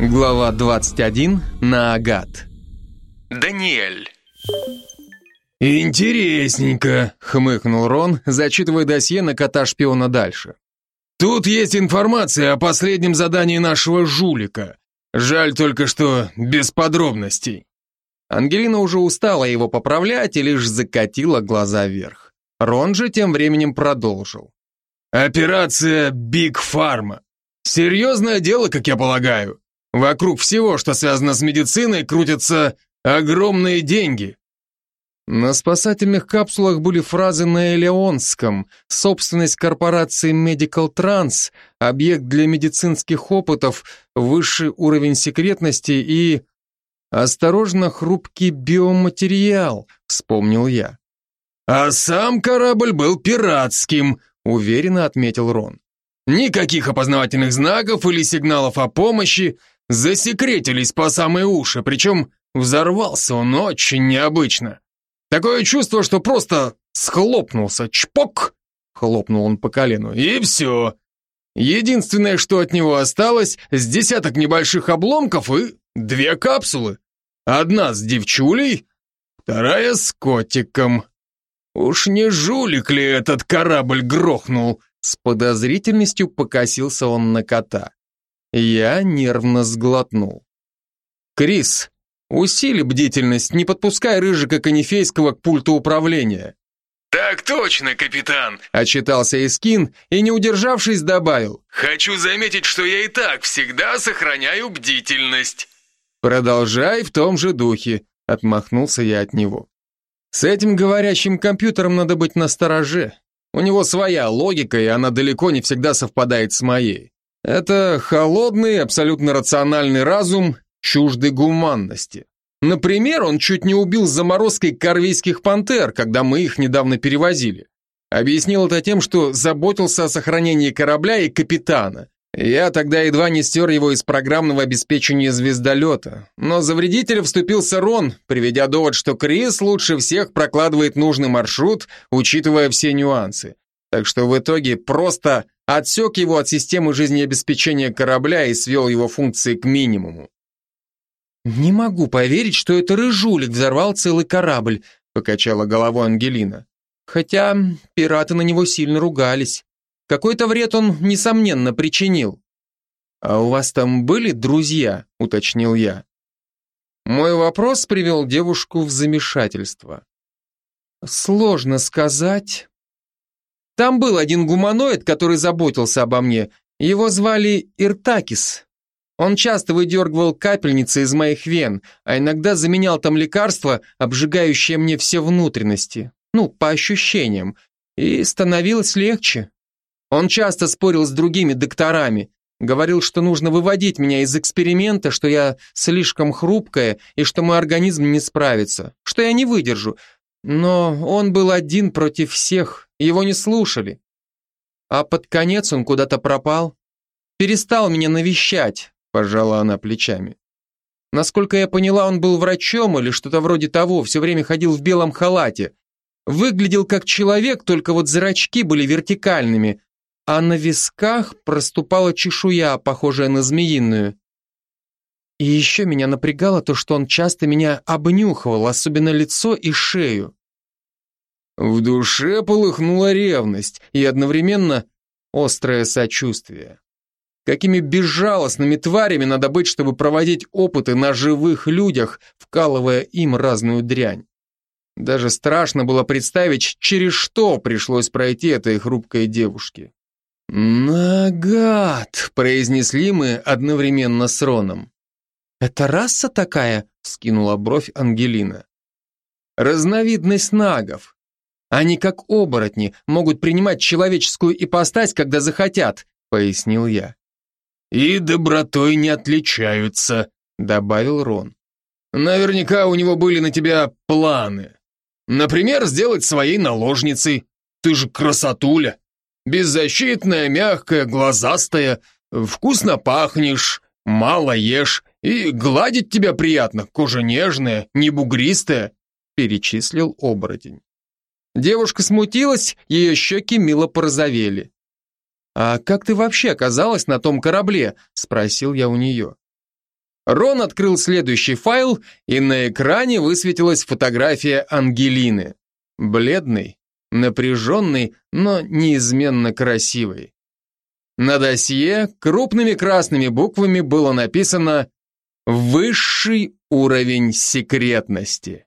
Глава 21. На Агат. Даниэль. «Интересненько», — хмыкнул Рон, зачитывая досье на кота-шпиона дальше. «Тут есть информация о последнем задании нашего жулика. Жаль только, что без подробностей». Ангелина уже устала его поправлять и лишь закатила глаза вверх. Рон же тем временем продолжил. «Операция Биг Фарма. Серьезное дело, как я полагаю. Вокруг всего, что связано с медициной, крутятся огромные деньги. На спасательных капсулах были фразы на элеонском, собственность корпорации Medical Trans, объект для медицинских опытов, высший уровень секретности и... «Осторожно, хрупкий биоматериал», — вспомнил я. «А сам корабль был пиратским», — уверенно отметил Рон. «Никаких опознавательных знаков или сигналов о помощи, засекретились по самые уши, причем взорвался он очень необычно. Такое чувство, что просто схлопнулся, чпок, хлопнул он по колену, и все. Единственное, что от него осталось, с десяток небольших обломков и две капсулы. Одна с девчулей, вторая с котиком. Уж не жулик ли этот корабль грохнул? С подозрительностью покосился он на кота. Я нервно сглотнул. «Крис, усили бдительность, не подпускай Рыжика Конифейского к пульту управления». «Так точно, капитан!» — отчитался Искин и, не удержавшись, добавил. «Хочу заметить, что я и так всегда сохраняю бдительность». «Продолжай в том же духе», — отмахнулся я от него. «С этим говорящим компьютером надо быть настороже. У него своя логика, и она далеко не всегда совпадает с моей. Это холодный, абсолютно рациональный разум, чуждый гуманности. Например, он чуть не убил заморозкой корвейских пантер, когда мы их недавно перевозили. Объяснил это тем, что заботился о сохранении корабля и капитана. Я тогда едва не стер его из программного обеспечения звездолета. Но за вредителя вступился Рон, приведя довод, что Крис лучше всех прокладывает нужный маршрут, учитывая все нюансы. Так что в итоге просто отсек его от системы жизнеобеспечения корабля и свел его функции к минимуму. «Не могу поверить, что это рыжулик взорвал целый корабль», покачала головой Ангелина. «Хотя пираты на него сильно ругались. Какой-то вред он, несомненно, причинил». «А у вас там были друзья?» уточнил я. Мой вопрос привел девушку в замешательство. «Сложно сказать», там был один гуманоид, который заботился обо мне. Его звали Иртакис. Он часто выдергивал капельницы из моих вен, а иногда заменял там лекарства, обжигающие мне все внутренности. Ну, по ощущениям. И становилось легче. Он часто спорил с другими докторами, говорил, что нужно выводить меня из эксперимента, что я слишком хрупкая и что мой организм не справится, что я не выдержу. Но он был один против всех, его не слушали. А под конец он куда-то пропал. Перестал меня навещать, пожала она плечами. Насколько я поняла, он был врачом или что-то вроде того, все время ходил в белом халате. Выглядел как человек, только вот зрачки были вертикальными, а на висках проступала чешуя, похожая на змеиную. И еще меня напрягало то, что он часто меня обнюхивал, особенно лицо и шею. В душе полыхнула ревность и одновременно острое сочувствие. Какими безжалостными тварями надо быть, чтобы проводить опыты на живых людях, вкалывая им разную дрянь. Даже страшно было представить, через что пришлось пройти этой хрупкой девушке. «Нагад!» — произнесли мы одновременно с Роном. «Это раса такая?» — скинула бровь Ангелина. «Разновидность нагов. Они, как оборотни, могут принимать человеческую ипостась, когда захотят», — пояснил я. «И добротой не отличаются», — добавил Рон. «Наверняка у него были на тебя планы. Например, сделать своей наложницей. Ты же красотуля. Беззащитная, мягкая, глазастая, вкусно пахнешь, мало ешь, и гладить тебя приятно, кожа нежная, не бугристая», перечислил оборотень. Девушка смутилась, ее щеки мило порозовели. «А как ты вообще оказалась на том корабле?» – спросил я у нее. Рон открыл следующий файл, и на экране высветилась фотография Ангелины. Бледной, напряженной, но неизменно красивой. На досье крупными красными буквами было написано «Высший уровень секретности».